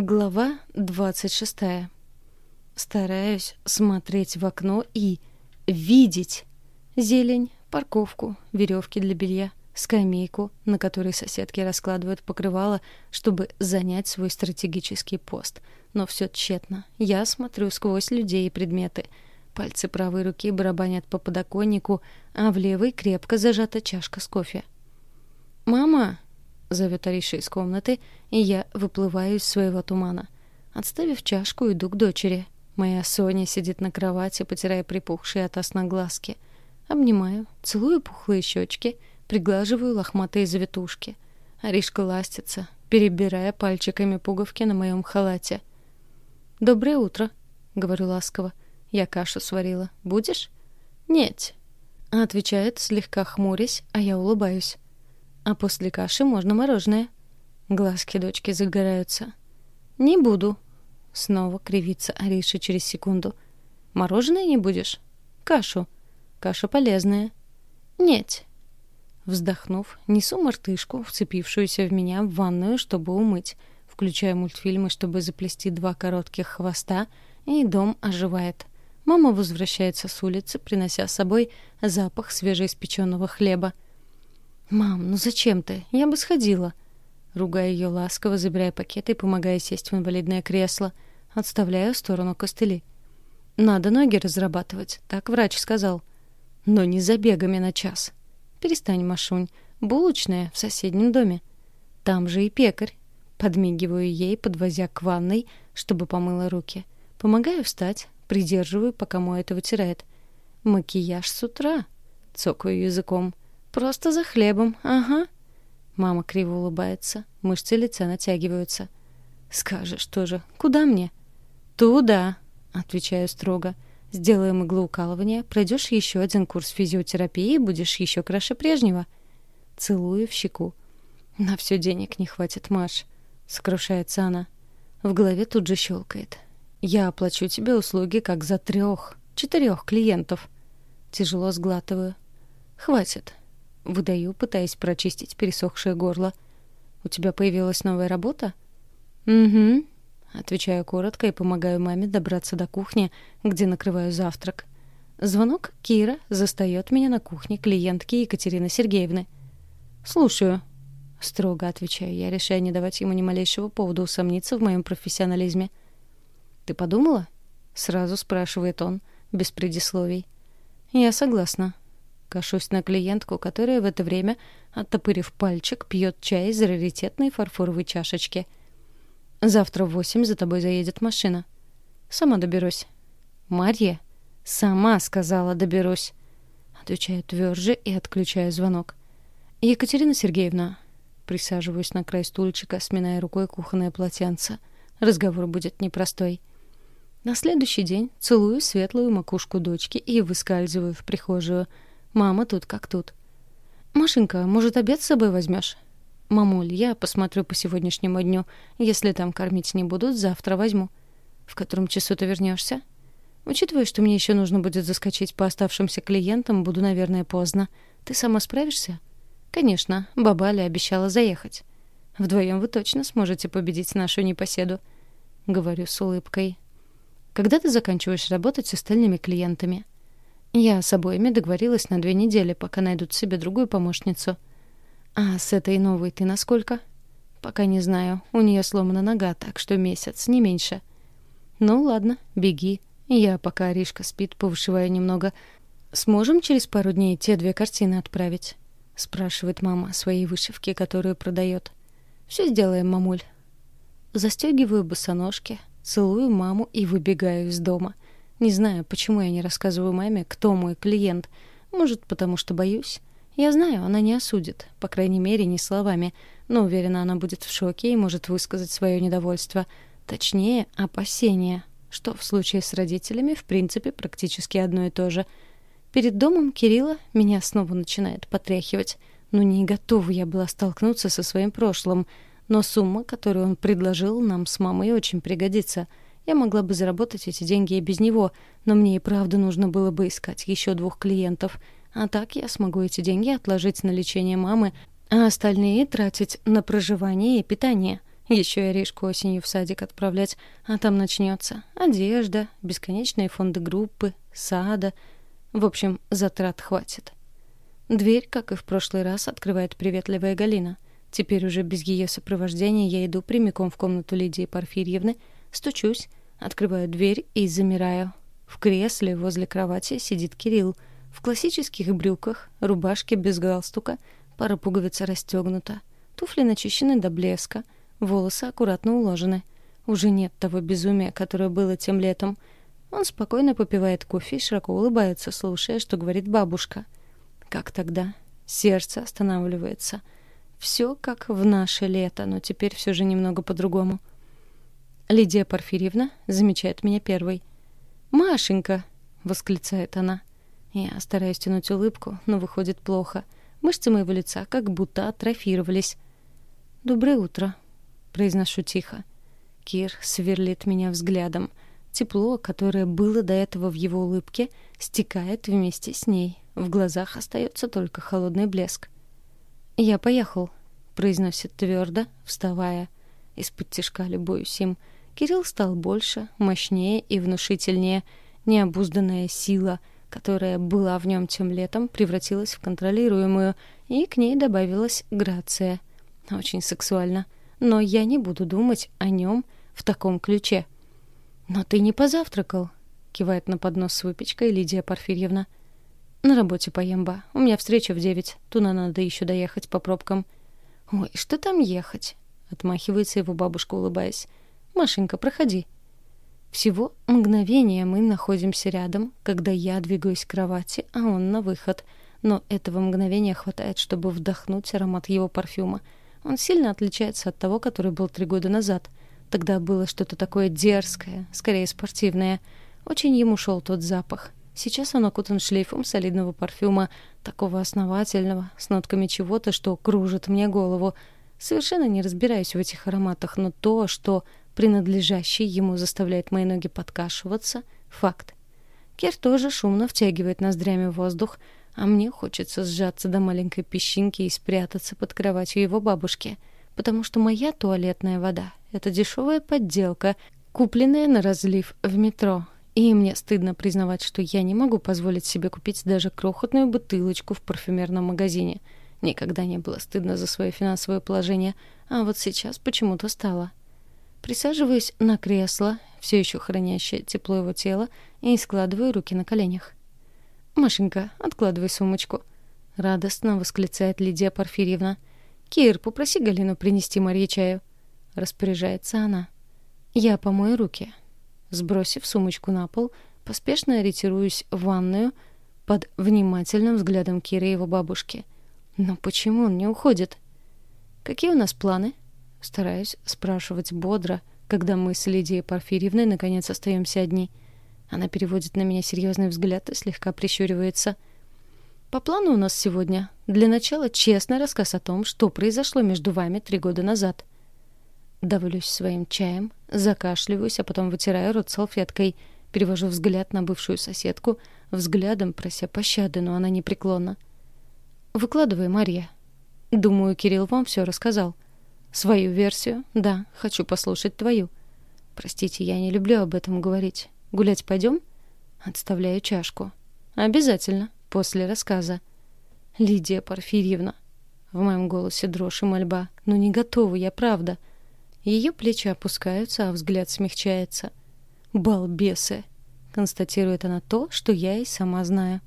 Глава двадцать шестая. Стараюсь смотреть в окно и видеть зелень, парковку, веревки для белья, скамейку, на которой соседки раскладывают покрывало, чтобы занять свой стратегический пост. Но все тщетно. Я смотрю сквозь людей и предметы. Пальцы правой руки барабанят по подоконнику, а в левой крепко зажата чашка с кофе. «Мама!» — зовет Ариша из комнаты, и я выплываю из своего тумана. Отставив чашку, иду к дочери. Моя Соня сидит на кровати, потирая припухшие от сна глазки. Обнимаю, целую пухлые щечки, приглаживаю лохматые завитушки. Аришка ластится, перебирая пальчиками пуговки на моем халате. «Доброе утро», — говорю ласково. «Я кашу сварила. Будешь?» «Нет», — отвечает, слегка хмурясь, а я улыбаюсь. А после каши можно мороженое. Глазки дочки загораются. Не буду. Снова кривится Ариша через секунду. Мороженое не будешь? Кашу. Каша полезная. Нет. Вздохнув, несу мартышку, вцепившуюся в меня в ванную, чтобы умыть. Включаю мультфильмы, чтобы заплести два коротких хвоста, и дом оживает. Мама возвращается с улицы, принося с собой запах свежеиспеченного хлеба. «Мам, ну зачем ты? Я бы сходила». Ругая ее ласково, забирая пакеты и помогая сесть в инвалидное кресло. Отставляю в сторону костыли. «Надо ноги разрабатывать», — так врач сказал. «Но не за бегами на час». «Перестань, Машунь. Булочная в соседнем доме. Там же и пекарь». Подмигиваю ей, подвозя к ванной, чтобы помыла руки. Помогаю встать, придерживаю, пока мой это вытирает. «Макияж с утра», — цокаю языком. Просто за хлебом, ага. Мама криво улыбается, мышцы лица натягиваются. Скажешь тоже, куда мне? Туда, отвечаю строго. Сделаем иглоукалывание, пройдешь еще один курс физиотерапии и будешь еще краше прежнего. Целую в щеку. На все денег не хватит, Маш, сокрушается она. В голове тут же щелкает. Я оплачу тебе услуги как за трех, четырех клиентов. Тяжело сглатываю. Хватит. Выдаю, пытаясь прочистить пересохшее горло. «У тебя появилась новая работа?» «Угу», — отвечаю коротко и помогаю маме добраться до кухни, где накрываю завтрак. Звонок Кира застаёт меня на кухне клиентки Екатерины Сергеевны. «Слушаю», — строго отвечаю я, решая не давать ему ни малейшего повода усомниться в моем профессионализме. «Ты подумала?» — сразу спрашивает он, без предисловий. «Я согласна», Кашусь на клиентку, которая в это время, оттопырив пальчик, пьет чай из раритетной фарфоровой чашечки. «Завтра в восемь за тобой заедет машина. Сама доберусь». «Марья?» «Сама сказала, доберусь». Отвечаю тверже и отключаю звонок. «Екатерина Сергеевна». Присаживаюсь на край стульчика, сминая рукой кухонное полотенце. Разговор будет непростой. На следующий день целую светлую макушку дочки и выскальзываю в прихожую — Мама тут как тут. «Машенька, может, обед с собой возьмешь?» «Мамуль, я посмотрю по сегодняшнему дню. Если там кормить не будут, завтра возьму». «В котором часу ты вернешься?» «Учитывая, что мне еще нужно будет заскочить по оставшимся клиентам, буду, наверное, поздно. Ты сама справишься?» «Конечно, бабаля обещала заехать». «Вдвоем вы точно сможете победить нашу непоседу», — говорю с улыбкой. «Когда ты заканчиваешь работать с остальными клиентами?» Я с обоими договорилась на две недели, пока найдут себе другую помощницу. А с этой новой ты насколько? Пока не знаю. У нее сломана нога, так что месяц, не меньше. Ну ладно, беги. Я, пока Аришка спит, повышиваю немного. Сможем через пару дней те две картины отправить? Спрашивает мама своей вышивки, которую продает. Все сделаем, мамуль. Застегиваю босоножки, целую маму и выбегаю из дома — не знаю, почему я не рассказываю маме, кто мой клиент. Может, потому что боюсь. Я знаю, она не осудит, по крайней мере, не словами, но уверена, она будет в шоке и может высказать свое недовольство. Точнее, опасение, что в случае с родителями, в принципе, практически одно и то же. Перед домом Кирилла меня снова начинает потряхивать. Ну, не готова я была столкнуться со своим прошлым, но сумма, которую он предложил, нам с мамой очень пригодится — я могла бы заработать эти деньги и без него, но мне и правда нужно было бы искать еще двух клиентов. А так я смогу эти деньги отложить на лечение мамы, а остальные тратить на проживание и питание. Еще и Ришку осенью в садик отправлять, а там начнется одежда, бесконечные фонды группы, сада. В общем, затрат хватит. Дверь, как и в прошлый раз, открывает приветливая Галина. Теперь уже без ее сопровождения я иду прямиком в комнату Лидии Порфирьевны, стучусь, открываю дверь и замираю. В кресле возле кровати сидит Кирилл. В классических брюках, рубашке без галстука, пара пуговиц расстегнута, туфли начищены до блеска — Волосы аккуратно уложены. Уже нет того безумия, которое было тем летом. Он спокойно попивает кофе и широко улыбается, слушая, что говорит бабушка. Как тогда? Сердце останавливается. Все как в наше лето, но теперь все же немного по-другому. Лидия Порфирьевна замечает меня первой. «Машенька!» — восклицает она. Я стараюсь тянуть улыбку, но выходит плохо. Мышцы моего лица как будто атрофировались. «Доброе утро», произношу тихо. Кир сверлит меня взглядом. Тепло, которое было до этого в его улыбке, стекает вместе с ней. В глазах остается только холодный блеск. «Я поехал», — произносит твердо, вставая. Из-под тишка любуюсь им. Кирилл стал больше, мощнее и внушительнее. Необузданная сила, которая была в нем тем летом, превратилась в контролируемую, и к ней добавилась грация. Очень сексуально. — но я не буду думать о нем в таком ключе. «Но ты не позавтракал», — кивает на поднос с выпечкой Лидия Порфирьевна. «На работе поем, ба. У меня встреча в девять. Туда надо еще доехать по пробкам». «Ой, что там ехать?» — отмахивается его бабушка, улыбаясь. «Машенька, проходи». Всего мгновение мы находимся рядом, когда я двигаюсь к кровати, а он на выход. Но этого мгновения хватает, чтобы вдохнуть аромат его парфюма — он сильно отличается от того, который был три года назад. Тогда было что-то такое дерзкое, скорее спортивное. Очень ему шел тот запах. Сейчас он окутан шлейфом солидного парфюма, такого основательного, с нотками чего-то, что кружит мне голову. Совершенно не разбираюсь в этих ароматах, но то, что принадлежащий ему заставляет мои ноги подкашиваться — факт. Кер тоже шумно втягивает ноздрями воздух, а мне хочется сжаться до маленькой песчинки и спрятаться под кроватью его бабушки, потому что моя туалетная вода — это дешевая подделка, купленная на разлив в метро. И мне стыдно признавать, что я не могу позволить себе купить даже крохотную бутылочку в парфюмерном магазине. Никогда не было стыдно за свое финансовое положение, а вот сейчас почему-то стало. Присаживаюсь на кресло, все еще хранящее тепло его тела, и складываю руки на коленях. «Машенька, откладывай сумочку», — радостно восклицает Лидия Порфирьевна. «Кир, попроси Галину принести Марье чаю». Распоряжается она. «Я помою руки». Сбросив сумочку на пол, поспешно ретируюсь в ванную под внимательным взглядом Киры и его бабушки. Но почему он не уходит? «Какие у нас планы?» Стараюсь спрашивать бодро, когда мы с Лидией Порфирьевной наконец остаемся одни — она переводит на меня серьезный взгляд и слегка прищуривается. «По плану у нас сегодня для начала честный рассказ о том, что произошло между вами три года назад». Давлюсь своим чаем, закашливаюсь, а потом вытираю рот салфеткой, перевожу взгляд на бывшую соседку, взглядом прося пощады, но она непреклонна. «Выкладывай, Марья». «Думаю, Кирилл вам все рассказал». «Свою версию? Да, хочу послушать твою». «Простите, я не люблю об этом говорить. Гулять пойдем? Отставляю чашку. Обязательно, после рассказа. Лидия Порфирьевна. В моем голосе дрожь и мольба. Но не готова я, правда. Ее плечи опускаются, а взгляд смягчается. «Балбесы!» — констатирует она то, что я и сама знаю.